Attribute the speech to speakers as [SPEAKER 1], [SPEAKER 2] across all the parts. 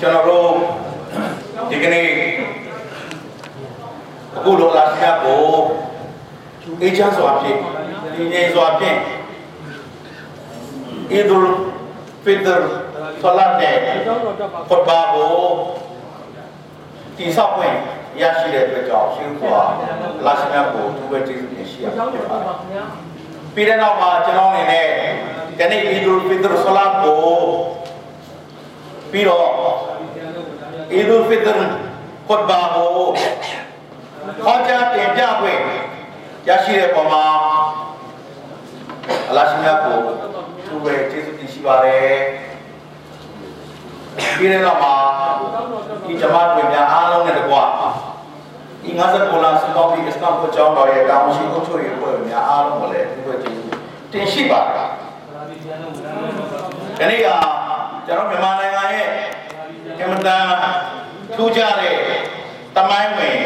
[SPEAKER 1] ကျွန်တော်တို့ဒီကနေ့အခုလိုလာရှိကိုအေးချမ်းစွာဖြင့်ဒီငြိမ်စွာဖြင့်အီဒူဖီတရဆလာတ်နဲ့ခွတ်ဘာကိုတိဆောက်ဝင်ရရှိတဲ့အတွက်ကြောင့်ရှင်စွာလာရှိကိုသူပဲကျေးဇူးတင်ရှိရပါတယ်ပြီးတဲ့နောက်မှာကျွန်တော်အနေနဲ့ဒီနေ့အီဒူဖီတရဆလာတ်ကို ပြီးတော့အီဒူဖီတရခွတ်ဘာကိုဟောကြားတင်ပြခွင့်ရရှိတဲ့ပုံမှာအလရှိမြတ်ကိုသူပဲကျေးဇူးတင်ရှိပါတယ်ပြီးတဲ့နောက်မှာဒီဂျမားတွေများအားလုံးနဲ့တကွာဒီ59လမ်းစတောင်းပြီးအစ္စလာမ်ကိုကြောင်းတော်ရဲ့တာဝန်ရှိအုပ်ချုပ်ရေးအဖွဲ့များအားလုံးကိုလည်းသူပဲကျေးဇူးတင်ရှိပါတယ်ဒီနေ့က ကျွန်တော်မြန်မာနိုင်ငံရဲ့အမတန်ထူးခြားတဲ့တမိုင်းဝင်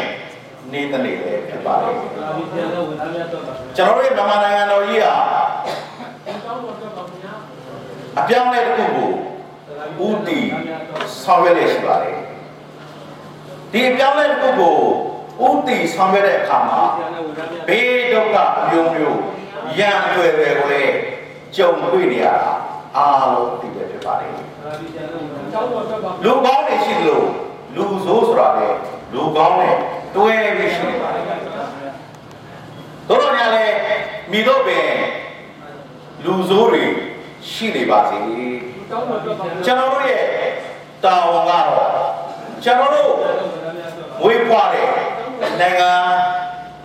[SPEAKER 1] နေတဲ့နေ့ပဲဖြစ်ပါတယ်ကျွန်တော်တို့မြန်မာနိုင်ငံတော်ကြီးဟာအပြောင်းလဲတစ်ခုကိုဦးတည်ဆောင်ရွက်နေရှိပါတယ်ဒီအပြောင်းလဲတစ်ခုကိုဦးတည်ဆောင်ရွက်တဲ့အခါမှာဘေးဒုက္ခအမျိုးမျိုးရံအတွေ့တွေကိုလည်းကြုံတွေ့နေရတာအားလုံးသိပဲဖြစ်ပါတယ် လူကောင်းတွေရှိလို့လူဆိုးဆိုတာလေလူကောင်းနဲ့တွဲပြီးရှိနေပါတယ်တို့တော့ညာလေမိတို့ပင်လူဆိုးတွေရှိနေပါစေကျွန်တော်တို့ရဲ့တာဝန်ကတော့ကျွန်တော်တို့ဝေးဖွားတဲ့နိုင်ငံ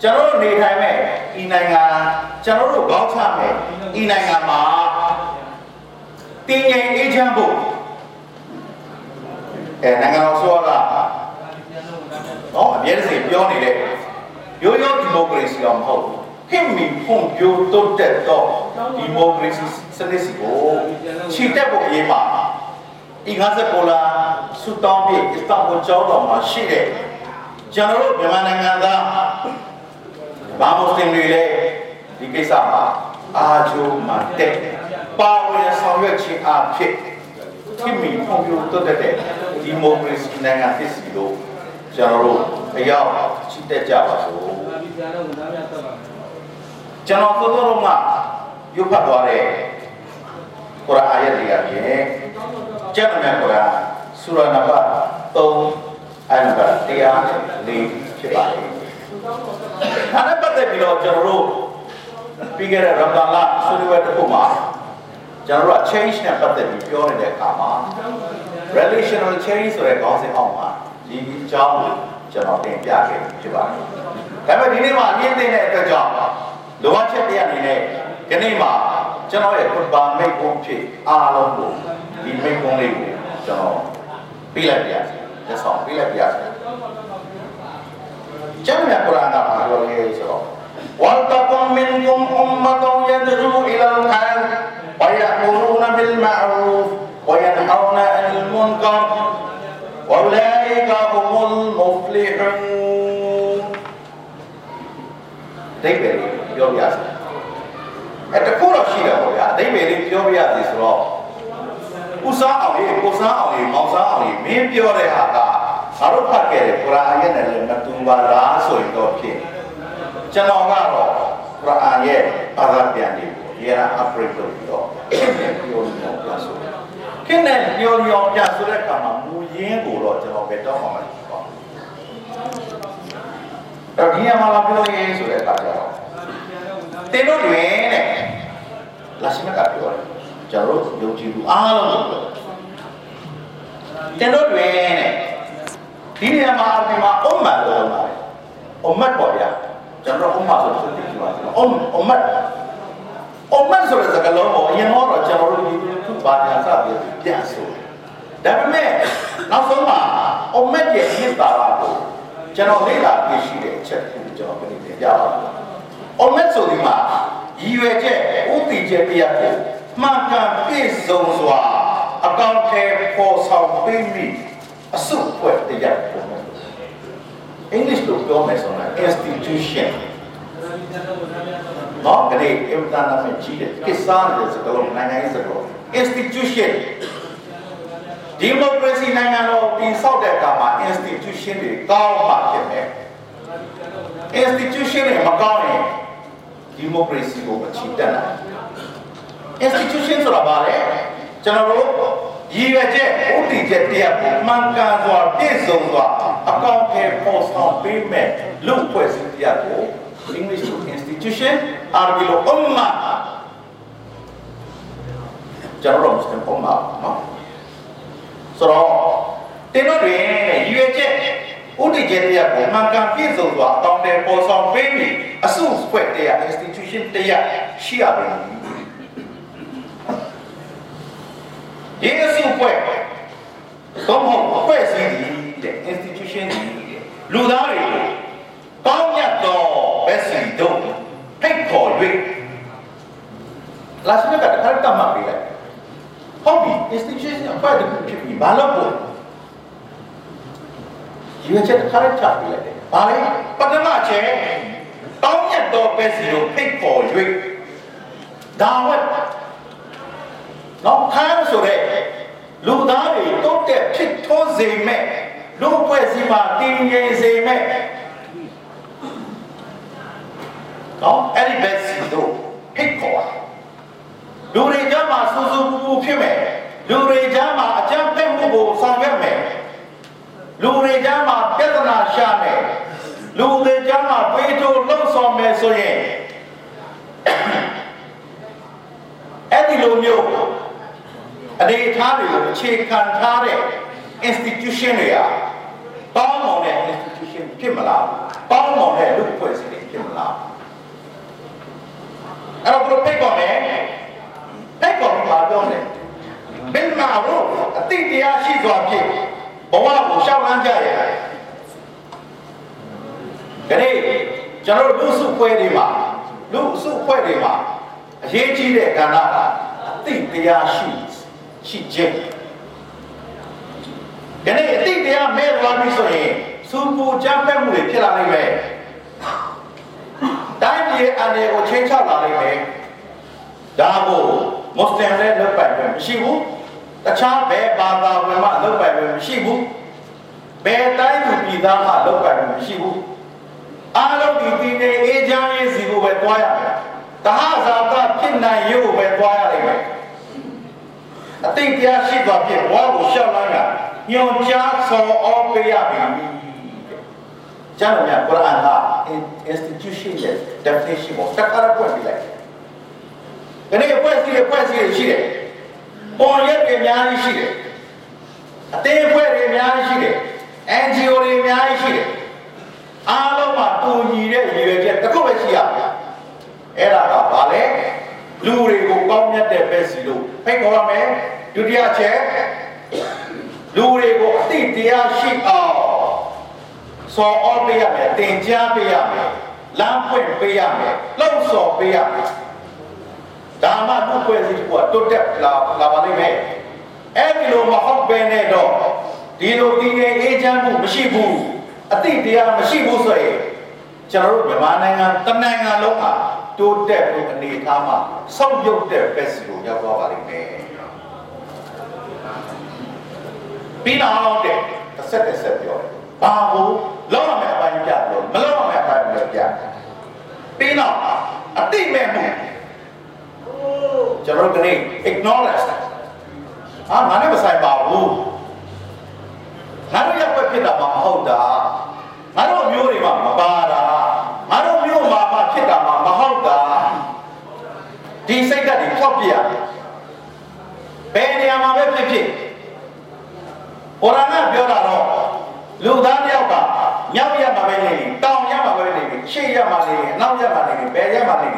[SPEAKER 1] ကျွန်တော်တို့နေထိုင်မဲ့ဤနိုင်ငံကျွန်တော်တို့ကောင်းချမဲ့ဤနိုင်ငံမှာတည်ငြိမ်အေးချမ်းဖို့ အဲနိုင်ငံတော်ဆိုကနော်အမြဲတစေပြောနေတဲ့ရိုးရိုးဒီမိုကရေစီတော့မဟုတ်ဘူးခင်မီဖွံ့ဖြိုးတိုးတက်တော့ဒီမိုကရေစီစနစ်စီကိုချီတက်ဖို့အရေးပါဤ59လာဆူတောင်းပြီးအစ္စတန်ဘူကျောင်းတော်မှာရှိတဲ့ကျွန်တော်တို့မြန်မာနိုင်ငံသားဘာမွတ်စလင်တွေလည်းဒီကိစ္စမှာအာချိုမှတက်ပါဝင်ဆောင်ရွက်ခြင်းအဖြစ်ခင်မီဖွံ့ဖြိုးတိုးတက်တဲ့ ဒီမိုကရေစီနိုင်ငံဖြစ်စီလို့ကျွန်တော်တို့အရောက်ချစ်တက်ကြပါစို့ကျွန်တော်တို့တို့ကရုပ်ဖတ်သွားတဲ့ကုရ်အာယတ်တွေကပြင်ကျမ်းမြတ်ကုရ်အာဆူရာနံပါတ်3အဲ့နံပါတ်104ဖြစ်ပါတယ်။ဒါနဲ့ပတ်သက်ပြီးတော့ကျွန်တော်တို့ပြီးခဲ့တဲ့ရမဒန်လဆွေးနွေးပွဲတစ်ခုမှာကျွန်တော်တို့က change နဲ့ပတ်သက်ပြီးပြောနေတဲ့အခါမှာ relational change ဆိုတဲ့ခေါင်းစဉ်အောက်မှာဒီအကြောင်းကိုကျွန်တော်တင်ပြခဲ့ဖြစ်ပါတယ်။ဒါပေမဲ့ဒီနေ့မှာအမြင့်သိတဲ့အတွက်ကြောင့်လောကချက်တရားအနေနဲ့ဒီနေ့မှာကျွန်တော်ရဲ့ဘာမိတ်ပုံဖြစ်အားလုံးကိုဒီမိတ်ပုံလေးကိုကျွန်တော်ပြလိုက်ပြရစီလက်ဆောင်ပြလိုက်ပြရစီကျမ်းမြတ်ကုရ်အာန်ကမှာပြောခဲ့ဆိုတော့ဝလ်တကွန်မင်ကွမ်အွမ်မတုန်ယဒရူအီလလ်ခိုင်ဝယအမရူနဘီလ်မာရူဖ်ဝယန်ဟောနာအန် الْمُنكَرِ وَأُولَئِكَ هُمُ الْمُفْلِحُونَ ဒိဗ္ဗေပြောပြစီအဲတခုတော့ရှိတယ်ပေါ့ဗျာဒိဗ္ဗေလေးပြောပြရစီဆိုတော့ဥစားအောင်လေးကိုစားအောင်လေးမောင်စားအောင်လေးမင်းပြောတဲ့ဟာကငါတို့ဖတ်ခဲ့တဲ့ကုရ်အာန်ရဲ့နဲ့လည်းမတူပါလားဆိုရင်တော့ဖြစ်ကျွန်တော်ကတော့ကုရ်အာန်ရဲ့ဘာသာပြန်လေးကိုဒီက upgrade လုပ်ပြီးတော့ခင်ဗျပြောလို့ပြန်ဆို ာ ခင်နဲ့ပြောလို့ပြန်ဆိုတဲ့အခါမှာမူရင်းကိုတော့ကျွန်တော်ပဲတောင်းပါမယ်ပေါ့တော့ဒီမှာလာပြောရင်းဆိုတဲ့အခါကျတော့တင်တို့တွင်တဲ့လာရှိမကပြောတယ်ကျွန်တော်တို့ယုံကြည်သူအားလုံးကိုတင်တို့တွင်တဲ့ဒီနေရာမှာအပြင်မှာအုံးမတ်လို့ပြောပါတယ်အုံးမတ်ပေါ့ဗျာကျွန်တော်အုံးမတ်ဆိုတဲ့သိကြပါစေအုံးအုံးမတ်အုံးမတ်ဆိုတဲ့စကားလုံးကိုအရင်တော့ကျွန်တော်တို့ဒီသူ့ ဘာညာစပြီးပြန်ဆိုဒါပေမဲ့နောက်ဆုံးမှာအုံးမတ်ရဲ့မြစ်တာကိုကျွန်တော်လေ့လာပြရှိတဲ့အချက်ကိုကျွန်တော်ပြင်ပြပါမယ်။အုံးမတ်ဆိုဒီမှာရည်ရွယ်ချက်ဥတည်ချက်တရားကိုမှန်ကန်ပြည့်စုံစွာအကောင့်ထဲပေါ်ဆောင်ပေးမိအစုဖွဲ့တရားပုံမှန် English လို့ပြောမယ်ဆိုတော့ institution နော်ကလေးအင်တာနက်ကြီးတဲ့ကိစ္စတဲ့စကားလုံးနိုင်ငံရေးစကား institution ဒီမိုကရေစီနိုင်ငံတော်တည်ဆောက်တဲ့အခါမှာ institution တွေကောင်းမှဖြစ်မယ် institution တွေမကောင်းရင်ဒီမိုကရေစီကိုအခြေတက်လာ institution ဆိုတာဘာလဲကျွန်တော်တို့ရည်ရွယ်ချက်ဥတည်ချက်တရားကိုမှန်ကန်စွာပြည့်စုံစွာအကောင့်ထဲပေါ်ဆောင်ပေးမယ်လူဖွဲ့စည်းတရားကို English institution အာရဗီလို umma ကျွန်တော်တို့ Muslim umma နော်ဆိုတော့တင်တို့တွင်ရည်ရွယ်ချက်ဥတည်ချက်တရားကိုမှန်ကန်ပြည့်စုံစွာအကောင့်ထဲပေါ်ဆောင်ပေးပြီးအစုဖွဲ့တရား institution တရားရှိရပါမယ်ယေရှုဖွဲ့သုံးဖို့အဖွဲ့အစည်းတဲ့ institution ကြီးလူသားတွေကိုကောင်းမြတ်သောဘက်စီတို့ဖိတ်ခေါ်၍လာစနကတခါတမ်းမှပြလိုက် ဟုတ်ပြီ institution အဖွဲ့တခုဖြစ်ပြီးဘာလို့ပို့ရွေးချက်တခါတည်းချပြလိုက်တယ်ဘာလဲပထမချက်ကောင်းမြတ်သောဘက်စီတို့ဖိတ်ခေါ်၍ဒါဝတ်နော်ခါဆိုတဲ့လူသားတွေတိုးတက်ဖြစ်ထွန်းစေမဲ့လူဖွဲ့စည်းမှာတည်ငြိမ်စေမဲ့နော်အဲ့ဒီဘက်စီတို့ဖိတ်ခေါ်လူတွေကြ မှာစူးစူးပူပူဖြစ်မဲ့လူတွေကြမှာအကြမ်းဖက်မှုကိုဆောင်ရွက်မဲ့လူတွေကြမှာပြဿနာရှာမဲ့လူတွေကြမှာပေးထိုးလှုပ်ဆောင်မဲ့ဆိုရင်အဲ့ဒီလိုမျိုးအနေထားတွေကိုအခြေခံထားတဲ့ institution တွေကပေါင်းမောင်တဲ့ institution ဖြစ်မလားပေါင်းမောင်တဲ့လူ့အဖွဲ့အစည်းတွေဖြစ်မလားအဲ့တော့ဘယ်လိုဖိတ်ခေါ်လဲဖိတ်ခေါ်ပြီးပါပြောတယ် ဘယ်မှာလို့အတိတရားရှိစွာဖြင့်ဘဝကိုရှောက်လန်းကြရခဏကျွန်တော်တို့လူစုဖွဲ့တွေမှာလူစုဖွဲ့တွေမှာအရေးကြီးတဲ့ကဏ္ဍကအတိတရားရှိရှိခြင်းဒီနေ့အတိတ်တရားမဲ့သွားပြီဆိုရင်စူပူကြမ်းဖက်မှုတွေဖြစ်လာနိုင်မယ်တိုင်းပြည်အနေကိုချင်းချောက်လာနိုင်မယ်ဒါကိုမွတ်စလင်လည်းလုပ်ပိုင်ခွင့်မရှိဘူး တခြားဘယ်ဘာသာဝင်မှလုပ်ပိုင်ခွင့်မရှိဘူးဘယ်တိုင်းသူပြည်သားမှလုပ်ပိုင်ခွင့်မရှိဘူးအားလုံးဒီဒီနေအေးချမ်းရေးစီကိုပဲတွားရမယ်တဟဇာတဖြစ်နိုင်ရုပ်ကိုပဲတွားရနိုင်မယ်အတိတ်တရားရှိသွားဖြစ်ဘဝကိုရှောက်လိုက်တာညွန်ကြားဆော်ဩပေးရပြီကျမ်းတော်များကုရ်အာန်က institution ရဲ့ definition ကိုတခါတော့ပွင့်ပြလိုက်ဒီနေ့အဖွဲ့အစည်းတွေအဖွဲ့အစည်းတွေရှိတယ် ပေါ်ရက်တွေအများကြီးရှိတယ်အသေးအဖွဲ့တွေအများကြီးရှိတယ် NGO တွေအများကြီးရှိတယ်အားလုံးမှာတူညီတဲ့ရည်ရွယ်ချက်တစ်ခုပဲရှိရမယ်အဲ့ဒါကဘာလဲလူတွေကိုကောင်းမြတ်တဲ့ပဲစီလို့ဖိတ်ခေါ်ရမယ်ဒုတိယချက်လူတွေကိုအတိတရားရှိအောင်စော်ဩပေးရမယ်တင်ကြားပေးရမယ်လမ်းဖွင့်ပေးရမယ်လှုပ်ဆော်ပေးရမယ် ဒါမှလူ့ဖွဲ့စည်းကတိုးတက်လာလာပါလိမ့်မယ်အဲ့ဒီလိုမဟုတ်ဘဲနဲ့တော့ဒီလိုတည်ငြိမ်အေးချမ်းမှုမရှိဘူးအတိတရားမရှိဘူးဆိုရင်ကျွန်တော်တို့မြန်မာနိုင်ငံတနိုင်ငံလုံးဟာတိုးတက်ဖို့အနေထားမှာစောင့်ရုပ်တဲ့ဘက်စီကိုရောက်သွားပါလိမ့်မယ်ပြီးတော့တဲ့တစ်ဆက်တစ်ဆက်ပြောတယ်ဘာကိုလောက်ရမယ့်အပိုင်းပြပြောမလောက်ရမယ့်အပိုင်းပြောပြပြီးတော့အတိမဲ့မှု ကျွန်တော်တို့ကနေ ignorance အာငါနဲ့မဆိုင်ပါဘူးငါတို့ရက်ွက်ဖြစ်တာမှမဟုတ်တာငါတို့မျိုးတွေမှမပါတာငါတို့မျိုးမှာမှဖြစ်တာမှမဟုတ်တာဒီစိတ်ဓာတ်တွေဖောက်ပြဘယ်နေရာမှာပဲဖြစ်ဖြစ်ဘုရားကပြောတာတော့လူသားတယောက်ကညောင်ရမှာပဲနေတောင်ရမှာပဲနေရှေ့ရမှာနေနောက်ရမှာနေဘယ်ရမှာနေ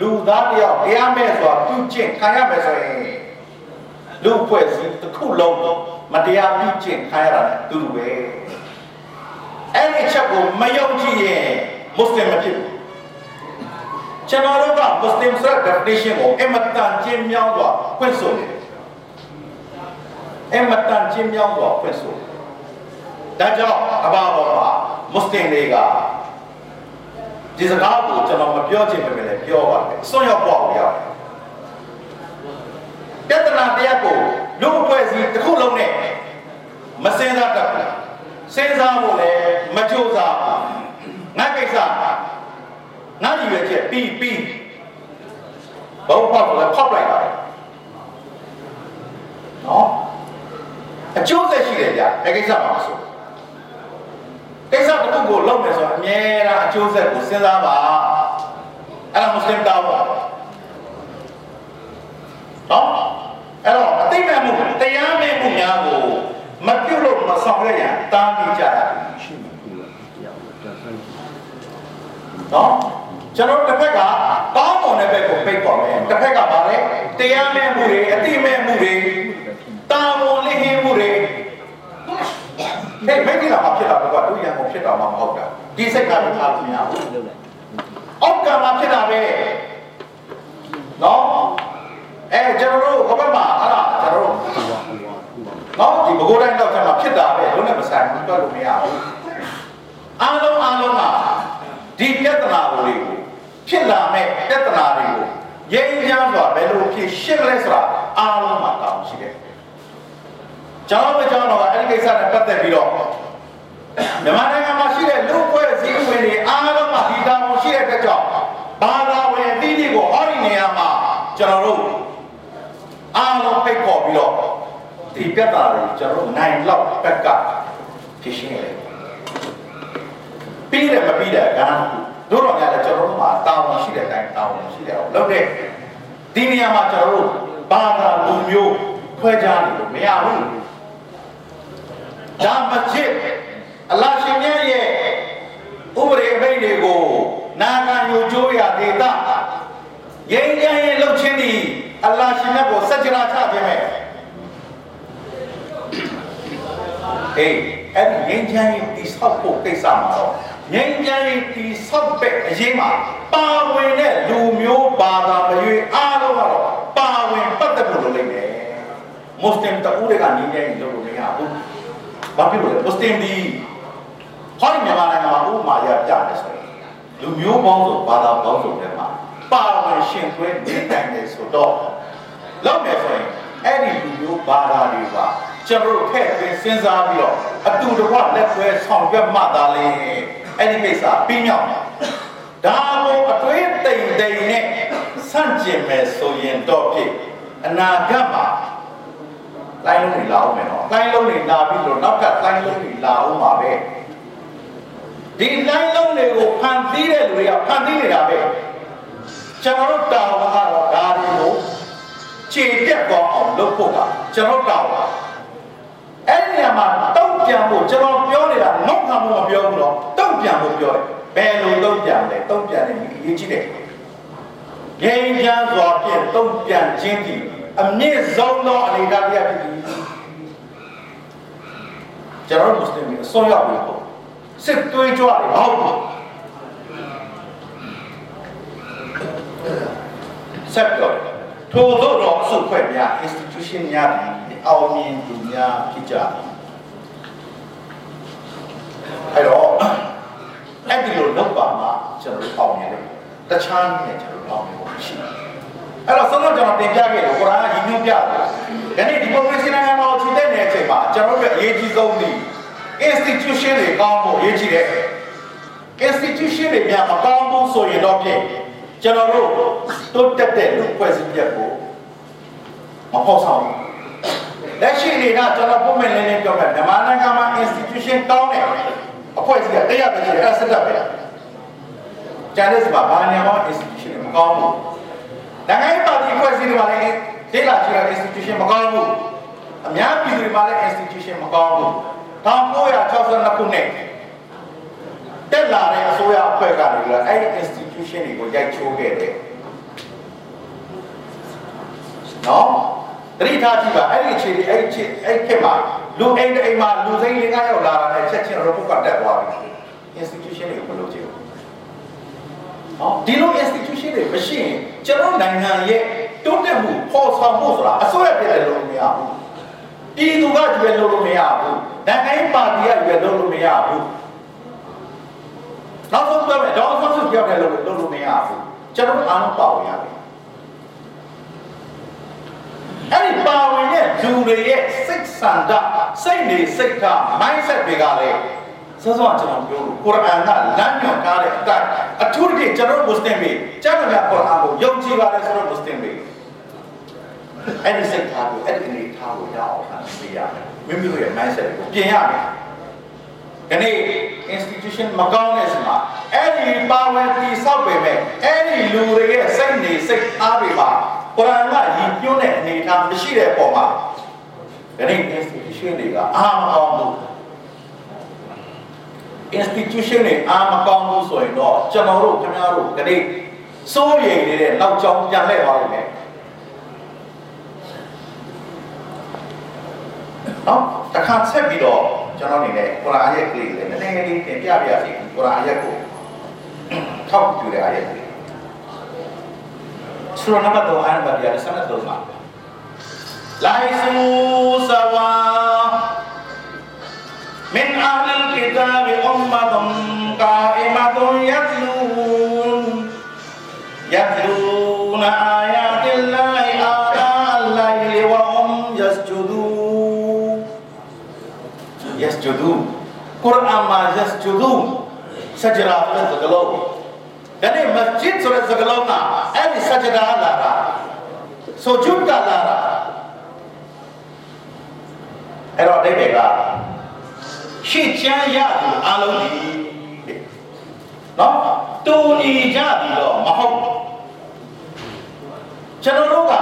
[SPEAKER 1] လူသားတယောက်တရားမဲ့ဆိုတာပြုကျင့်ခံရမယ်ဆိုရင်လူဖွဲ့စည်းတစ်ခုလုံးမတရားပြုကျင့်ခံရတာတူတူပဲအဲ့ဒီချက်ကိုမယုံကြည်ရင်မွတ်စလင်မဖြစ်ဘူးကျွန်တော်တို့ကမွတ်စလင်ဆိုတဲ့ definition ကိုအမတန်ကျင်းမြောင်းစွာဖွင့်ဆိုတယ်အမတန်ကျင်းမြောင်းစွာဖွင့်ဆိုဒါကြောင့်အဘာပေါ်မှာမွတ်စလင်တွေက ဒီစကားကိုကျွန်တော်မပြောချင်ပေမဲ့လည်းပြောပါတယ်စွန့်ရောက်ပေါ့ရတယ်ပြဿနာတရားကိုလူအဖွဲ့အစည်းတစ်ခုလုံးနဲ့မစင်စားတတ်ဘူးစဉ်းစားဖို့လည်းမကြိုးစားငါကိစ္စငါရည်ရွယ်ချက်ပြီးပြီးဘုံဖောက်လည်းဖောက်လိုက်ပါနော်အကျိုးသက်ရှိတယ်ဗျအဲကိစ္စမှာမဆို ကိစ္စတစ်ခုကိုလုပ်မယ်ဆိုတော့အမြဲတမ်းအကျိုးဆက်ကိုစဉ်းစားပါအဲ့ဒါမွတ်စလင်တောင်းပါနော်အဲ့တော့အသိမဲ့မှုတရားမဲ့မှုများကိုမပြုတ်လို့မဆောင်ရရန်တားမိကြတာရှိမှာနော်ကျွန်တော်တစ်ဖက်ကကောင်းမွန်တဲ့ဘက်ကိုပိတ်ပေါ်မယ်တစ်ဖက်ကဗာလဲတရားမဲ့မှုတွေအတိမဲ့မှုတွေတာဝန်လိဟင်းမှုတွေ ဟဲ့မိတ်ကလာမဖြစ်တာကတော့သူရံကိုဖြစ်တာမှမဟုတ်တာဒီစိတ်ကလည်းထားလို့မရဘူးအောက်ကမှဖြစ်တာပဲနော်အဲကျွန်တော်တို့ဘက်မှာဟာလားကျွန်တော်တို့နော်ဒီဘကိုးတိုင်းတော့ကျွန်တော်ဖြစ်တာပဲလုံးနဲ့မဆိုင်ဘူးတွက်လို့မရဘူးအားလုံးအားလုံးကဒီပြဿနာတွေကိုဖြစ်လာမဲ့ပြဿနာတွေကိုရင်းရမ်းစွာဘယ်လိုဖြစ်ရှင်းလဲဆိုတာအားလုံးမှာတောင်းရှိတယ် ကျောင်းမကျောင်းတော့အဲ့ဒီကိစ္စနဲ့ပတ်သက်ပြီးတော့မြန်မာနိုင်ငံမှာရှိတဲ့လူ့ဖွဲ့စည်းဝင်တွေအားလုံးမှာဒီတာဝန်ရှိတဲ့အတွက်ကြောင့်ဘာသာဝင်အသီးသီးကိုဟောဒီနေရာမှာကျွန်တော်တို့အားလုံးဖိတ်ခေါ်ပြီးတော့ဒီပြဿနာတွေကျွန်တော်တို့နိုင်လောက်ဘက်ကဖြစ်ရှင်းရတယ်ပြီးတယ်မပြီးတယ်ကံတို့တော့များလည်းကျွန်တော်တို့မှာတာဝန်ရှိတဲ့အတိုင်းတာဝန်ရှိတယ်အောင်လုပ်တဲ့ဒီနေရာမှာကျွန်တော်တို့ဘာသာလူမျိုးဖွဲ့ခြားနေလို့မရဘူး ဒါမဖြစ်အလရှင်မြတ်ရဲ့ဥပဒေအမိန့်တွေကိုနာခံယူကြိုးရဒေတာရင်းရင်းလှုပ်ခြင်းဒီအလရှင်မြတ်ကိုစัจ jara ချခြင်းပဲအေးအဲ့ဒီငြိမ်းချမ်းရေးတိဆောက်ဖို့ကိစ္စမှာတော့ငြိမ်းချမ်းရေးတိဆောက်ပဲအရေးမှာပါဝင်တဲ့လူမျိုးဘာသာမရွေးအားလုံးကတော့ပါဝင်ပတ်သက်ဖို့လိုလိမ့်မယ်မွတ်စလင်တူတွေကငြိမ်းချမ်းရေးလုပ်လို့မရဘူး ဘာဖြစ်လို့လဲမွတ်စလင်ဒီဟောဒီမြန်မာနိုင်ငံမှာဥပမာရပြတယ်ဆိုရင်လူမျိုးပေါင်းစုံဘာသာပေါင်းစုံတွေမှာပါဝင်ရှင်သွဲနေတိုင်းနေဆိုတော့လောက်မယ်ဆိုရင်အဲ့ဒီလူမျိုးဘာသာတွေကကျွန်တော်တို့ဖက်ပြီးစဉ်းစားပြီးတော့အတူတကွလက်ဆွဲဆောင်ရွက်မှသာလေအဲ့ဒီကိစ္စပြီးမြောက်ဒါကိုအတွေးတိမ်တိမ်နဲ့ဆန့်ကျင်မယ်ဆိုရင်တော့ဖြစ်အနာဂတ်မှာ လိုင်းလုံးတွေလာအောင်မယ်နော်လိုင်းလုံးတွေလာပြီးတော့နောက်ကလိုင်းလုံးတွေလာအောင်ပါပဲဒီလိုင်းလုံးတွေကိုဖန်တီးတဲ့လူတွေကဖန်တီးနေတာပဲကျွန်တော်တို့တာဝန်ကတော့ဒါတွေကိုခြေတက်သွားအောင်လုပ်ဖို့ကကျွန်တော်တာဝန်အဲ့ဒီနေရာမှာတုံ့ပြန်ဖို့ကျွန်တော်ပြောနေတာငေါ့ခံဖို့မပြောဘူးတော့တုံ့ပြန်ဖို့ပြောတယ်ဘယ်လိုတုံ့ပြန်လဲတုံ့ပြန်တယ်အရေးကြီးတယ်ငြိမ်းချမ်းစွာဖြင့်တုံ့ပြန်ခြင်းဒီ အမြင့်ဆုံးသောအနေအထားတရားဖြစ်ပြီးကျွန်တော်မွတ်စလင်တွေအစွန်းရောက်ပြီးပေါ့စစ်သွေးကြွတွေဟုတ်ပါဆက်ပြောထို့သောတော့အစုဖွဲ့များ institution များသည်အောင်မြင်သူများဖြစ်ကြတယ်အဲ့တော့အဲ့ဒီလိုလုပ်ပါမှကျွန်တော်တို့အောင်မြင်တယ်တခြားနည်းနဲ့ကျွန်တော်တို့အောင်မြင်ဖို့ရှိတယ် အဲ့တော့ဆုံးတော့ကျွန်တော်တင်ပြခဲ့တယ်ကုရ်အာန်ကရည်ညွှန်းပြတယ်။ဒါနဲ့ဒီမိုကရေစီနိုင်ငံတော်ချီတက်နေတဲ့အချိန်မှာကျွန်တော်တို့ရဲ့အရေးကြီးဆုံးဒီ institution တွေကောင်းဖို့အရေးကြီးတယ်။ institution တွေများမကောင်းဘူးဆိုရင်တော့ဖြင့်ကျွန်တော်တို့တိုးတက်တဲ့လူဖွဲ့စည်းချက်ကိုမဖောက်ဆောင်ဘူး။လက်ရှိအနေနဲ့ကျွန်တော်ပုံမှန်လေးလေးပြောမယ်မြန်မာနိုင်ငံမှာ institution ကောင်းတယ်အဖွဲ့အစည်းကတရားပဲရှိတယ်အဲ့ဒါစက်တက်ပဲ။ကျန်တဲ့စပါဘာညာမှာ institution မကောင်းဘူး။ နိုင်ငံရေးပါတီအဖွဲ့အစည်းတွေမှာလည်းဒေလာချီက institution မကောင်းဘူး။အများပြည်သူတွေမှာလည်း institution မကောင်းဘူး။1962ခုနှစ်တက်လာတဲ့အစိုးရအဖွဲ့ကနေပြီးတော့အဲ့ဒီ institution တွေကိုရိုက်ချိုးခဲ့တယ်နော်တတိထားကြည့်ပါအဲ့ဒီအခြေအနေအဲ့ဒီအဲ့ခေတ်မှာလူအိမ်အိမ်မှာလူစိမ်းလေးငါးယောက်လာတာနဲ့ချက်ချင်း report ကတက်သွားပြီ institution တွေကိုမလုပ်ချင်ဘူး နော်ဒီလို institution တွေမရှိရင်ကျွန်တော်နိုင်ငံရဲ့တိုးတက်မှုပေါ်ဆောင်မှုဆိုတာအစိုးရပြည့်တယ်လို့မရဘူးပြည်သူကကြွယ်လို့မရဘူးနိုင်ငံရေးပါတီကကြွယ်လို့မရဘူးနောက်ဆုံးပြောမယ်ဒေါ်အောင်ဆန်းစုကြည်ပြောတယ်လို့လုပ်လို့မရဘူးကျွန်တော်အားလုံးပါဝင်ရတယ်အဲ့ဒီပါဝင်တဲ့လူတွေရဲ့စိတ်ဆန္ဒစိတ်နေစိတ်ထား mindset တွေကလည်း စောစောကျွန်တော်ပြောလို့ကုရ်အာန်ကလမ်းညွှန်ထားတဲ့အတိုင်းအထူးသဖြင့်ကျွန်တော်မွတ်စလင်တွေကျမ်းစာကုရ်အာန်ကိုယုံကြည်ပါတယ်ဆိုတော့မွတ်စလင်တွေအဲ့ဒီစိတ်ထားကိုအဲ့ဒီအနေထားကိုရအောင်ဖန်တီးရမယ်မိမိတို့ရဲ့ mindset ကိုပြင်ရမယ်ဒီနေ့ institution မကောင်းတဲ့စမှာအဲ့ဒီပါဝင်ပြီးစောက်ပေမဲ့အဲ့ဒီလူတွေရဲ့စိတ်နေစိတ်အားတွေပါကုရ်အာန်ကရည်ညွှန်းတဲ့အနေထားမရှိတဲ့အပေါ်မှာဒီနေ့ institution တွေကအားမကောင်းဘူး institution တွေအားမကောင်းဘူးဆိုရင်တော့ကျွန်တော်တို့ခင်ဗျားတို့ဒီနေ့စိုးရိမ်နေတဲ့နောက်ကျောင်းပြန်လှည့်သွားလိမ့်မယ်နော်တခါဆက်ပြီးတော့ကျွန်တော်အနေနဲ့ကုရ်အာန်ရဲ့ကလေးလေးနည်းနည်းလေးသင်ပြပြစီကုရ်အာန်ရဲ့ကိုထောက်ပြတဲ့အာယတ်လေးဆူရာနံပါတ်3အာယတ်နံပါတ်133မှာလိုင်ဆူဆဝါ من أهل الكتاب أمة قائمة يتلون يتلون آيات الله آلاء الليل وهم يسجدون. يسجدون. Quran ma judu sejarah ala segelau. Jadi masjid surat segelau na, el ala lara, sujud lara. Erat ini ရှေ့ချမ်းရသူအလုံးဒီတဲ့နော်တူညီကြပြီးတော့မဟုတ်ကျွန်တော်တို့က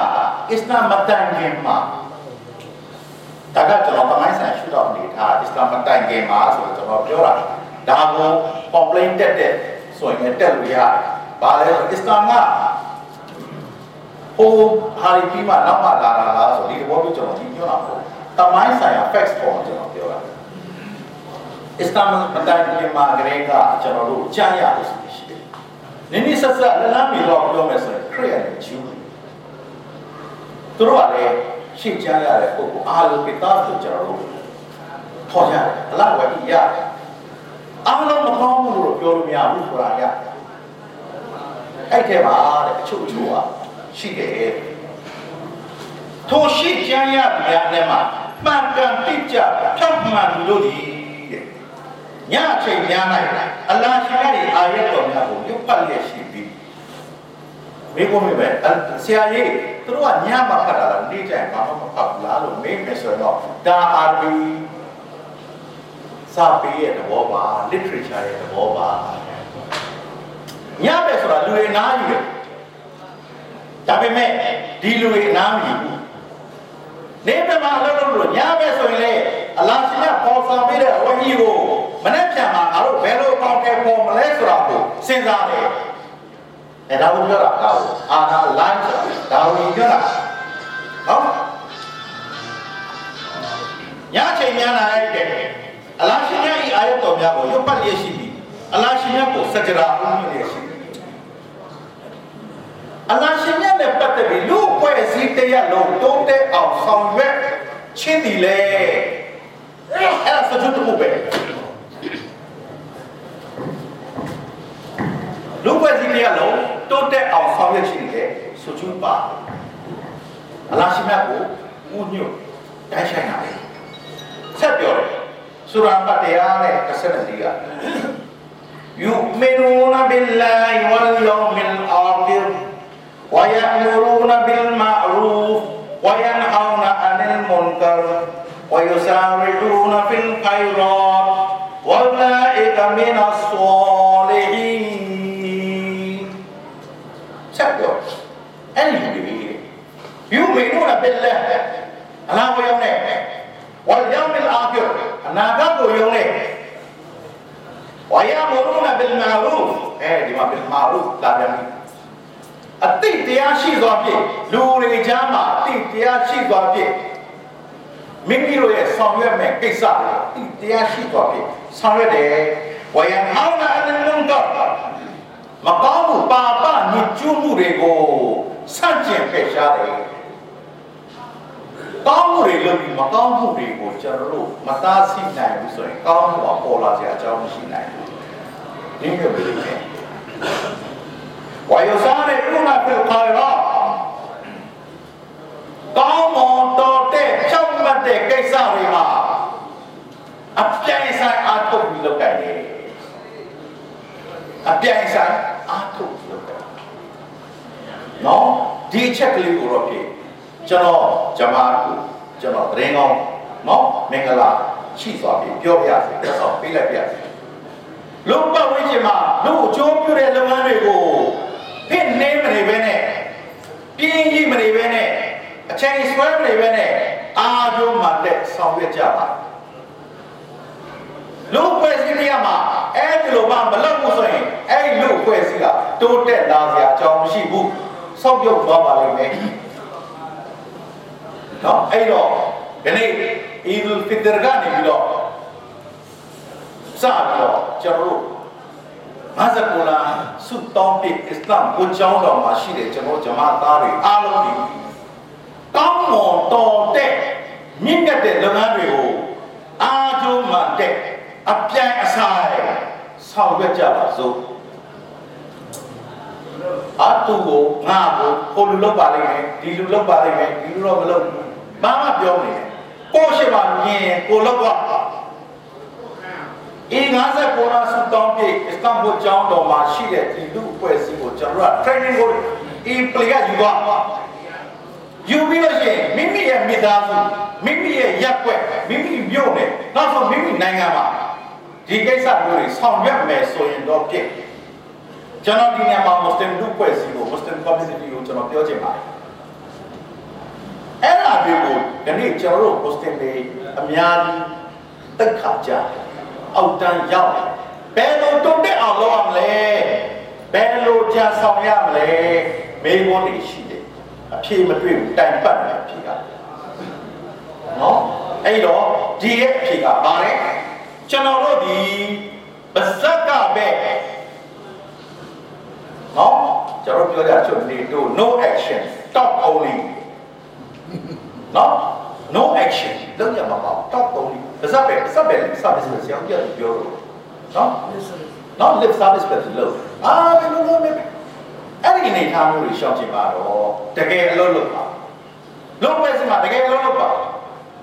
[SPEAKER 1] အစ္စလာမ်မတိုင်ခင်မှာဒါကကျွန်တော်တမိုင်းဆိုင်ရှုတော့အနေထားအစ္စလာမ်မတိုင်ခင်မှာဆိုတော့ကျွန်တော်ပြောတာဒါကို complaint တက်တဲ့ဆိုရင်တက်လို့ရတယ်။ဘာလဲဆိုအစ္စလာမ်ကဟိုဟာရီပြီးမှနောက်မှလာတာလားဆိုဒီဘောမျိုးကျွန်တော်ဒီပြောတာပေါ့။တမိုင်းဆိုင်ရာ facts ပေါ်ကျွန်တော်ပြောတာ။ အစ္စလာမ်မတိုင်ခင်မှာကလေးကကျွန်တော်တို့ကြားရလို့ဆိုရှိတယ်။နည်းနည်းဆက်ဆက်လလမ်းမီတော့ပြောမယ်ဆိုရင်ခရစ်ယာန်ဂျူးသူတို့ကလည်းရှင်းကြားရတဲ့ပုဂ္ဂိုလ်အားလုံးပိသားဆိုကျွန်တော်တို့ခေါ်ကြတယ်အလားဝယ်ပြီးရတယ်အားလုံးမကောင်းဘူးလို့ပြောလို့မရဘူးဆိုတာရအဲ့ထဲမှာတဲ့အချို့အချို့ကရှိတယ်ထိုရှိကြမ်းရတဲ့နေမှာမှန်ကန်တိကျဖြောက်မှန်လို့ဒီတဲ့ ညအချိန်များလိုက်အလ္လာဟ်ရှိတဲ့အာယတ်တော်များကိုရုပ်ပတ်လျက်ရှိပြီးမေးခွန်းမေးပဲဆရာကြီးသူတို့ကညမှာဖတ်တာလားနေ့ကျရင်ဘာမှမဖတ်ဘူးလားလို့မေးမယ်ဆိုတော့ဒါအာဘီစာပေရဲ့သဘောပါ literature ရဲ့သဘောပါညပဲဆိုတာလူတွေနားယူတယ်ဒါပေမဲ့ဒီလူတွေနားမယူဘူးနေဘက်မှာအလုပ်လုပ်လို့ညပဲဆိုရင်လေအလားရှင်ကပေါ်ဆောင်ပေးတဲ့ဝဟီကို မနေ့ပြန်မှာငါတို့ဘယ်လိုပေါက်တယ်ပေါ်မလဲဆိုတာကိုစဉ်းစားတယ်အဲဒါကိုပြောတာဒါကိုအာနာလိုင်းဆိုတာဒါကိုပြောတာဟုတ်ညချိန်များလာတဲ့အလားရှင်ရဲ့အာယတ်တော်များကိုရုပ်ပတ်လျက်ရှိပြီးအလားရှင်ရဲ့ကိုစကြရာဦးမြင်လျက်ရှိပြီးအလားရှင်ရဲ့နဲ့ပတ်သက်ပြီးလူ့ဖွဲ့စည်းတရားလုံးတိုးတက်အောင်ဆောင်ရွက်ချင်းဒီလေအဲ့ဒါစကြုတ်မှုပဲ လူ့ဘက်ကြီးတွေကလုံးတိုးတက်အောင်ဆောင်ရွက်ရှိနေတဲ့ဆိုချူပါအလားရှိမြတ်ကိုဦးညွတ်တိုက်ဆိုင်တာလေဆက်ပြောတယ်ဆူရာပတ်တရားနဲ့တစ်ဆက်တည်းက يؤمنون بالله واليوم الآخر ويأمرون بالمعروف وينهون عن المنكر ويسارعون في الخيرات وأولئك من الصالحين အဲ့ဒီလူတွေယူမင်းတို့ကဘယ်လဲအလားဝရောက်နေဝါလ်ယောမီလ်အာခီရ်အနာဂတ်ကိုယုံနေဝါယာမရူနဘီလ်မာရူဖ်အဲဒီမှာဘီလ်မာရူဖ်လာပြန်ပြီအတိတ်တရားရှိသွားဖြစ်လူတွေကြားမှာအတိတ်တရားရှိသွားဖြစ်မိမိတို့ရဲ့ဆောင်ရွက်မဲ့ကိစ္စတွေအတိတ်တရားရှိသွားဖြစ်ဆောင်ရွက်တယ်ဝါယန်ဟောင်းနာအန်လုံတော့မကောင်းမှုပါပညှို့မှုတွေကို ဆန့်ကျင်ဖက်ရှားတယ်ကောင်းမှုတွေလုပ်ပြီးမကောင်းမှုတွေကိုကျွန်တော်တို့မသားဆီနိုင်ဘူးဆိုရင်ကောင်းမှုကပေါ်လာစရာအကြောင်းမရှိနိုင်ဘူး။ဒီလိုပဲလေ။ဝါယောစားတဲ့ဥမာဖြစ်ခါရောကောင်းမွန်တော်တဲ့ဖြောင့်မတ်တဲ့ကိစ္စတွေဟာအပြိုင်ဆိုင်အားထုတ်ပြီးလုပ်ကြတယ်။အပြိုင်ဆိုင်အားထုတ် နော်ဒီချက်ကလေးကိုတော့ဖြင့်ကျွန်တော်ဂျမားကိုကျွန်တော်သတင်းကောင်းနော်မင်္ဂလာရှိစွာပြီးပြောပြရစေသက်ဆောင်ပေးလိုက်ပြရစေလူပတ်ဝန်းကျင်မှာလူအကျိုးပြုတဲ့လုပ်ငန်းတွေကိုဖိနေမနေဘဲနဲ့ပြင်းကြီးမနေဘဲနဲ့အချိန်ဆွဲမနေဘဲနဲ့အာကျိုးမှတဲ့ဆောင်ရွက်ကြပါလူဖွဲ့စည်းရမှာအဲ့ဒီလိုမှမလုပ်ဘူးဆိုရင်အဲ့ဒီလူဖွဲ့စည်းကတိုးတက်လာစရာအကြောင်းမရှိဘူး ဆောက်ပြုတ်သွားပါလိမ့်မယ်နော်အဲ့တော့ဒီနေ့အီဒူလ်ဖီတရကနေပြီးတော့စပြီးတော့ကျွန်တော်တို့မဇကူလာဆုတောင်းပြီးအစ္စလာမ်ကိုကျောင်းတော်မှာရှိတဲ့ကျွန်တော်ဂျမားသားတွေအားလုံးဒီကောင်းမွန်တော်တဲ့မြင့်မြတ်တဲ့လုပ်ငန်းတွေကိုအားကျိုးမှတဲ့အပြိုင်အဆိုင်ဆောင်ရွက်ကြပါစို့ အတူကိုငါကိုဟိုလူလောက်ပါလိမ့်မယ်ဒီလူလောက်ပါလိမ့်မယ်ဒီလူတော့မလောက်ဘူးဘာမှပြောနေတယ်ကိုရှိမှမြင်ကိုလောက်တော့အင်း50ပေါ်လာစတောင်းပြေအစ္စတန်ဘူကျောင်းတော်မှာရှိတဲ့ဒီလူအဖွဲ့အစည်းကိုကျွန်တော်က training ကိုအင်ပလီကယူသွားယူပြီးလို့ရှိရင်မိမိရဲ့မိသားစုမိမိရဲ့ရက်ွက်မိမိမြို့နယ်နောက်ဆုံးမိမိနိုင်ငံမှာဒီကိစ္စမျိုးတွေဆောင်ရွက်မယ်ဆိုရင်တော့ပြည့် ကျွန်တော်ဒီနေရာမှာမွတ်စလင်လူဖွဲ့စည်းကိုမွတ်စလင် community ကိုကျွန်တော်ပြောချင်ပါတယ်အဲ့ဒါမျိုးကိုဒီနေ့ကျွန်တော်တို့ hosting တွေအများကြီးတက်ခါကြအောက်တန်းရောက်ဘယ်လိုတုံတက်အောင်လုပ်ရမလဲဘယ်လိုကြာဆောင်ရမလဲမေးခွန်းတွေရှိတယ်အဖြေမတွေ့ဘူးတိုင်ပတ်တယ်အဖြေကနော်အဲ့တော့ဒီရဲ့အဖြေကဘာလဲကျွန်တော်တို့ဒီပါဇက်ကပဲနော် ကျွန်တော်ပြောကြချုပ်နေတို့ no action stop only နော် no action လုပ်ရမှာပေါ့ stop only ပါဇက်ပဲပါဇက်ပဲ service ပဲဆရာပြောပြောလို့နော်နော် lip service ပဲလို့အာဘယ်လိုလုပ်မလဲအဲ့ဒီအနေထားမျိုးတွေရှောင်ကျင်ပါတော့တကယ်အလုပ်လုပ်ပါလုပ်ပဲစမှာတကယ်အလုပ်လုပ်ပါ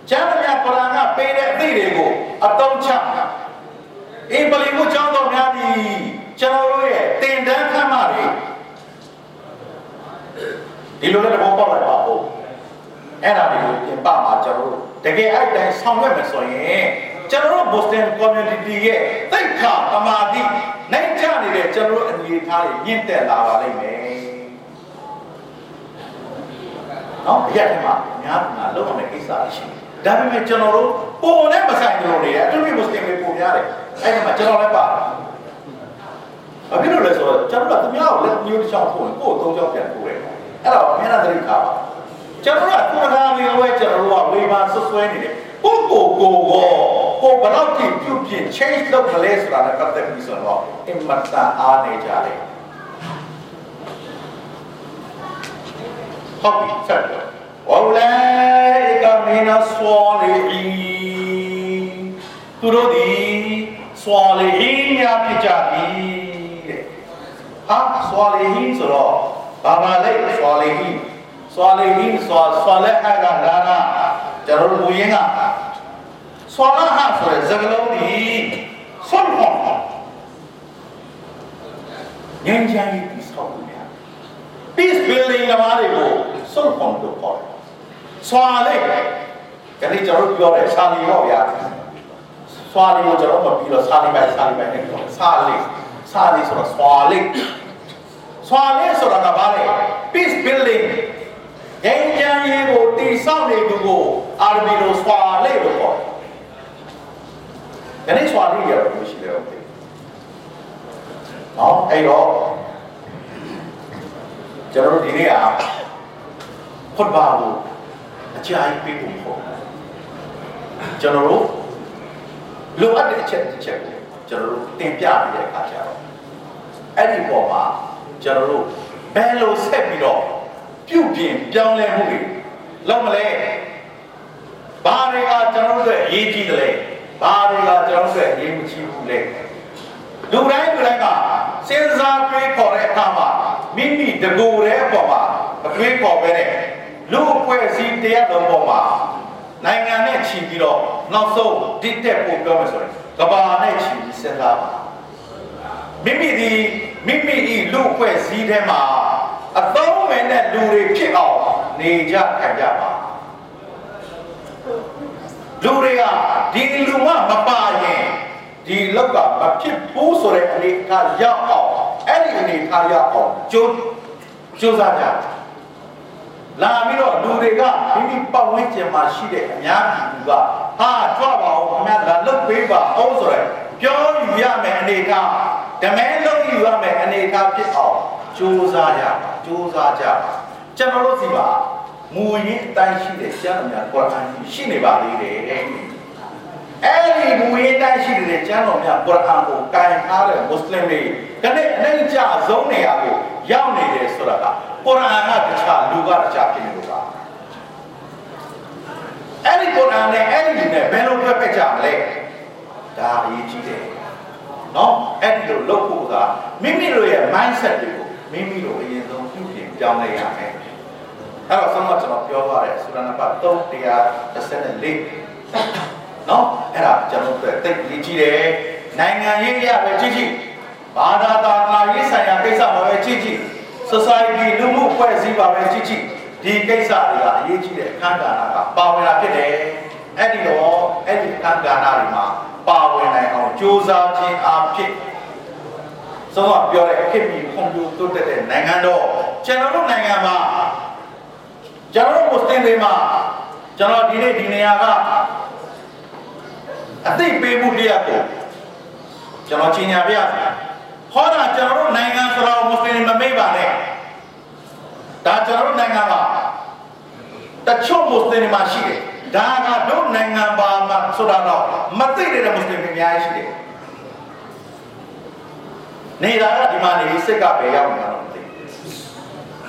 [SPEAKER 1] ကျမ်းမြတ်ကုရ်အာန်ကပေးတဲ့အသည့်တွေကိုအသုံးချအင်ပလီမှုကျောင်းတော်များသည်ကျွန်တော်တို့ရဲ့တင်တန်းခမ်းမတွေ ဒီလိုလည်းတဘောပေါက်လိုက်ပါဦးအဲ့ဒါတွေကိုပြင်ပမှာကျွန်တော်တို့တကယ်အဲ့တိုင်းဆောင်ရွက်မယ်ဆိုရင်ကျွန်တော်တို့ Muslim community ရဲ့သိက္ခာတမာတိနိုင်ကြနေတဲ့ကျွန်တော်တို့အနေထားတွေမြင့်တက်လာပါလိမ့်မယ်။နော်အရက်ထဲမှာများများလုံးဝမယ့်ကိစ္စရှိတယ်ဒါပေမဲ့ကျွန်တော်တို့ပုံနဲ့မဆိုင်ကြလို့နေတယ်အတူတူမွတ်စလင်တွေပုံများတယ်အဲ့ဒီမှာကျွန်တော်လည်းပါတယ်ဘာဖြစ်လို့လဲဆိုတော့ကျွန်တော်ကသူများကိုလည်းမျိုးတစ်ချောင်းပို့ရင်ကိုယ်သုံးချောင်းပြန်ပို့တယ် အဲ့တော့မျက်နှာသတိထားပါကျွန်တော်ကကိုယ်ကားမျိုးပဲကျွန်တော်ကဝေဖန်ဆွဆွဲနေတယ်ကိုကိုကိုကိုကိုဘယ်တော့ကြည့်ပြုတ်ပြင် change လုပ်ကလေးဆိုတာလည်းပတ်သက်ပြီးဆိုတော့အင်မတန်အားနေကြတယ်ဟုတ်ပြီဆက်ပြောဝေါလဲကမင်းအစောလီသူတို့ဒီစွာလီဟင်းများဖြစ်ကြပြီတဲ့ဟာစွာလီဟင်းဆိုတော့ ဘာမှလိုက်ဆွာလိဟီဆွာလိဟီဆွာဆွာလက်ဟာကဒါနာကျွန်တော်တို့ဘုရင်ကဆွာလဟာဆိုတဲ့စကားလုံးဒီဆွတ်ဖို့ငြိမ်းချမ်းရေးပြီးဆောက်လို့ရ peace building ကမားတွေကိုဆွတ်ဖို့တို့ပေါ့ဆွာလိကလေးကျွန်တော်ပြောတယ်စာလီတော့ဗျာဆွာလီကိုကျွန်တော်မပြီးတော့စာလီပဲစာလီပဲနဲ့ပြောစာလီစာလီဆိုတော့ဆွာလိ ဆွာလေးဆိုတာကဘာလဲ peace building ငြိမ်းချမ်းရေးကိုတည်ဆောက်နေသူကိုအာရဘီလိုဆွာလေးလို့ခေါ်တယ်ဒီနေ့ဆွာလေးရတယ်လို့ရှိတယ်ဟုတ်တယ်နော်အဲ့တော့ကျွန်တော်တို့ဒီနေ့ကခွတ်ပါဘူးအကြိုက်ပေးဖို့ပေါ့ကျွန်တော်တို့လိုအပ်တဲ့အချက်တစ်ချက်ကိုကျွန်တော်တို့တင်ပြနေတဲ့အခါကျတော့အဲ့ဒီပေါ်မှာ ကျွန်တော်တို့ဘယ်လိုဆက်ပြီးတော့ပြုပြင်ပြောင်းလဲမှုတွေလုပ်မလဲဘာတွေကကျွန်တော်တို့ရဲ့အရေးကြီးတယ်လဲဘာတွေကကျွန်တော်တို့ရဲ့အရေးမကြီးဘူးလဲလူတိုင်းလူတိုင်းကစဉ်းစားတွေးခေါ်တဲ့အခါမှာမိမိတကူတဲ့အပေါ်မှာအတွေးခေါ်ပဲတဲ့လူအဖွဲ့အစည်းတရားတော်ပေါ်မှာနိုင်ငံနဲ့ချီပြီးတော့နောက်ဆုံးဒစ်တက်ပို့ပြောမယ်ဆိုရင်ကဘာနဲ့ချီပြီးစဉ်းစားပါမိမိဒီ မိမိဤလူအဖွဲ့စည်းထဲမှာအသုံးဝင်တဲ့လူတွေဖြစ်အောင်နေကြခံကြပါလူတွေကဒီလူမမပါရင်ဒီလောက်ကမဖြစ်ဘူးဆိုတဲ့အနေအထားရောက်အောင်အဲ့ဒီအနေအထားရောက်အောင်ကြိုးကြိုးစားကြလာပြီးတော့လူတွေကမိမိပတ်ဝန်းကျင်မှာရှိတဲ့အများပြည်သူကဟာကြွပါအောင်ခင်ဗျာလာလုတ်ပေးပါအောင်ဆိုရယ်ပြောယူရမယ်အနေအထား ဓမဲလုံးယူရမယ်အနေအထားဖြစ်အောင်ကြိုးစားကြပါကြိုးစားကြပါကျွန်တော်တို့စီပါမူရင်းအတိုင်းရှိတဲ့ကျမ်းတော်များကုရ်အာန်ရှိနေပါသေးတယ်အဲ့ဒီမူရင်းတိုင်းရှိတဲ့ကျမ်းတော်များကုရ်အာန်ကိုကင်ထားတဲ့မွတ်စလင်တွေကနေ့အနိုင်ကြဆုံးနေရကိုရောက်နေတယ်ဆိုတာကကုရ်အာန်ကတခြားလူကတခြားဖြစ်နေလို့ပါအဲ့ဒီကုရ်အာန်နဲ့အဲ့ဒီနဲ့ဘယ်လိုတွက်ဖက်ကြမလဲဒါအရေးကြီးတယ် နော်အဲ့ဒီလိုလုပ်ဖို့ကမိမိတို့ရဲ့ mindset တွေကိုမိမိတို့အရင်ဆုံးပြုပြင်ပြောင်းလဲရမယ်အဲ့တော့ဆုံးမကျွန်တော်ပြောသွားတယ်ဆူရနပါ314နော်အဲ့ဒါကျွန်တော်တို့တိတ်ရေးကြည့်တယ်နိုင်ငံရေးရပဲကြည့်ကြည့်ဘာသာတာနာရေးဆိုင်ရာကိစ္စမှာပဲကြည့်ကြည့် society လူမှုဖွဲ့စည်းပါပဲကြည့်ကြည့်ဒီကိစ္စတွေကအရေးကြီးတဲ့အခန်းကဏ္ဍကပါဝင်လာဖြစ်တယ်အဲ့ဒီတော့အဲ့ဒီအခန်းကဏ္ဍတွေမှာပါဝင်နိုင်အောင် ကြိုးစားခြင်းအဖြစ်ဆုံးမပြောတဲ့ခေတ်မီဖွံ့ဖြိုးတိုးတက်တဲ့နိုင်ငံတော်ကျွန်တော်တို့နိုင်ငံမှာကျွန်တော်တို့မွတ်စလင်တွေမှာကျွန်တော်ဒီနေ့ဒီနေရာကအသိပေးမှုတရားကိုကျွန်တော်ကြီးညာပြရစီဟောတာကျွန်တော်တို့နိုင်ငံဆိုတော့မွတ်စလင်မမေ့ပါနဲ့ဒါကျွန်တော်တို့နိုင်ငံမှာတချို့မွတ်စလင်မှာရှိတယ် ဒါကတို့နိုင်ငံပါမှာဆိုတာတော့မသိတဲ့မွတ်စလင်တွေအများကြီးရှိတယ်နေတာကဒီမှာနေစိတ်ကပဲရောက်နေတာတော့မသိဘူး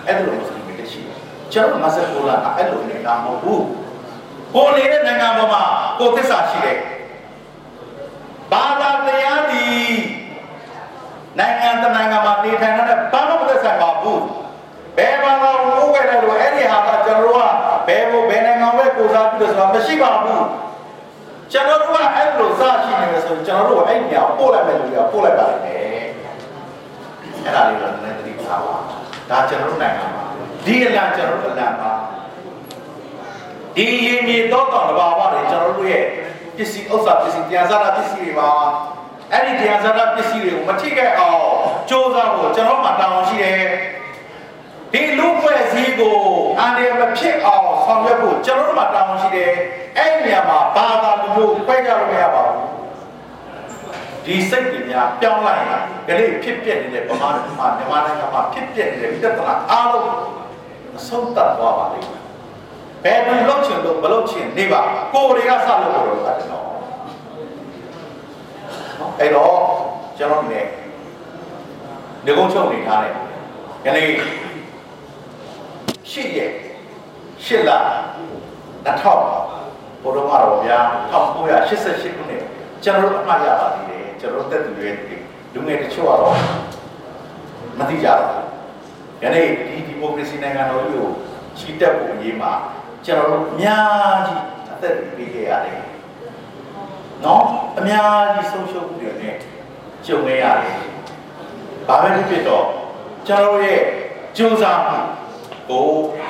[SPEAKER 1] အဲ့လိုမွတ်စလင်တွေရှိတယ်ကျွန်တော်မဆက်ကိုလာအဲ့လိုနေတာမဟုတ်ဘူးကိုနေတဲ့နိုင်ငံပေါ်မှာကိုသစ္စာရှိတယ်ဘာသာတရားဒီနိုင်ငံတနိုင်ငံမှာနေထိုင်တဲ့ဘာမှမသက်ဆိုင်ပါဘူး ဘယ်ဘာသာကိုကိုယ်ခဲ့တယ်လို့အဲ့ဒီဟာကကျွန်တော်တို့ကဘယ်ဘဘယ်နိုင်ငံပဲကိုစားပြီးတော့ဆိုတာမရှိပါဘူးကျွန်တော်တို့ကအဲ့လိုစရှိနေမယ်ဆိုရင်ကျွန်တော်တို့အဲ့ဒီဟာပို့လိုက်မယ်လို့ပြောပို့လိုက်ပါလိမ့်မယ်အဲ့ဒါလေးတော့နည်းနည်းသတိထားပါဒါကျွန်တော်တို့နိုင်ငံမှာဒီအလံကျွန်တော်တို့အလံပါဒီရင်မြေတော့တော်တဘာဝတွေကျွန်တော်တို့ရဲ့ပစ္စည်းဥစ္စာပစ္စည်းတရားစားတာပစ္စည်းတွေပါအဲ့ဒီတရားစားတာပစ္စည်းတွေကိုမထိခိုက်အောင်စ조사ဖို့ကျွန်တော်မှတောင်းရှိတယ် ဒီလူဖွဲ့စည်းကိုအန္တရာယ်မဖြစ်အောင်ဆောင်ရွက်ဖို့ကျွန်တော်တို့မှတောင်းရှိတယ်အဲ့ဒီနေရာမှာဘာသာမျိုးခွဲကြလို့မရပါဘူးဒီစိတ်တွေများပြောင်းလိုက်ရင်ကလေးဖြစ်ပျက်နေတဲ့ဗမာမှာမြန်မာနိုင်ငံမှာဖြစ်ပျက်နေတဲ့ပြဿနာအားလုံးအဆုံးသတ်သွားပါလိမ့်မယ်ဘယ်လိုလုပ်ချင်လို့မလုပ်ချင်နေပါကိုယ်တွေကစလုပ်လို့တော့တယ်နော်အဲ့တော့ကျွန်တော်နေနေကုန်းချုပ်နေထားတယ်ယနေ့ ရှစ်ရက်ရှစ်လ2000ဘုရားတော်ဗျာ1988ခုနှစ်ကျွန်တော်တို့အမှတ်ရပါသေးတယ်ကျွန်တော်တို့တက်သူတွေလူငယ်တချို့ကတော့မသိကြဘူးယနေ့ဒီဒီမိုကရေစီနိုင်ငံတော်ကြီးကိုချီတက်ဖို့အရေးမှာကျွန်တော်တို့အများကြီးအသက်ပေးခဲ့ရတယ်နော်အများကြီးဆုံးရှုံးမှုတွေနဲ့ကြုံခဲ့ရတယ်ဘာပဲဖြစ်ဖြစ်တော့ကျွန်တော်ရဲ့ကြိုးစားမှု ကို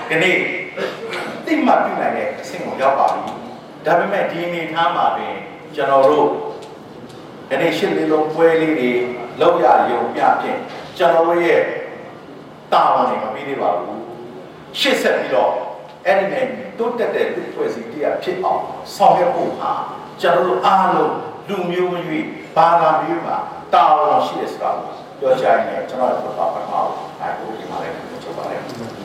[SPEAKER 1] ဒီနေ့သိမှတ်ပြုနိုင်တဲ့အဆင့်ကိုရောက်ပါပြီဒါပေမဲ့ဒီအနေထားမှာပင်ကျွန်တော်တို့ဒီနေ့ရှစ်လေးလုံးပွဲလေးတွေလောက်ရရုံပြဖြင့်ကျွန်တော်တို့ရဲ့တာဝန်တွေမပြီးသေးပါဘူးရှစ်ဆက်ပြီးတော့အဲ့ဒီနဲ့တိုးတက်တဲ့လူဖွဲ့စည်းတရားဖြစ်အောင်ဆောင်ရွက်ဖို့ဟာကျွန်တော်တို့အားလုံးလူမျိုးမရွေးဘာသာမျိုးမှာတာဝန်ရှိတယ်ဆိုတာကိုပြောချင်တယ်ကျွန်တော်တို့ဘာမှမဟုတ်ဘူးအဲဒါကိုဒီမှာလည်းပြောချင်ပါတယ်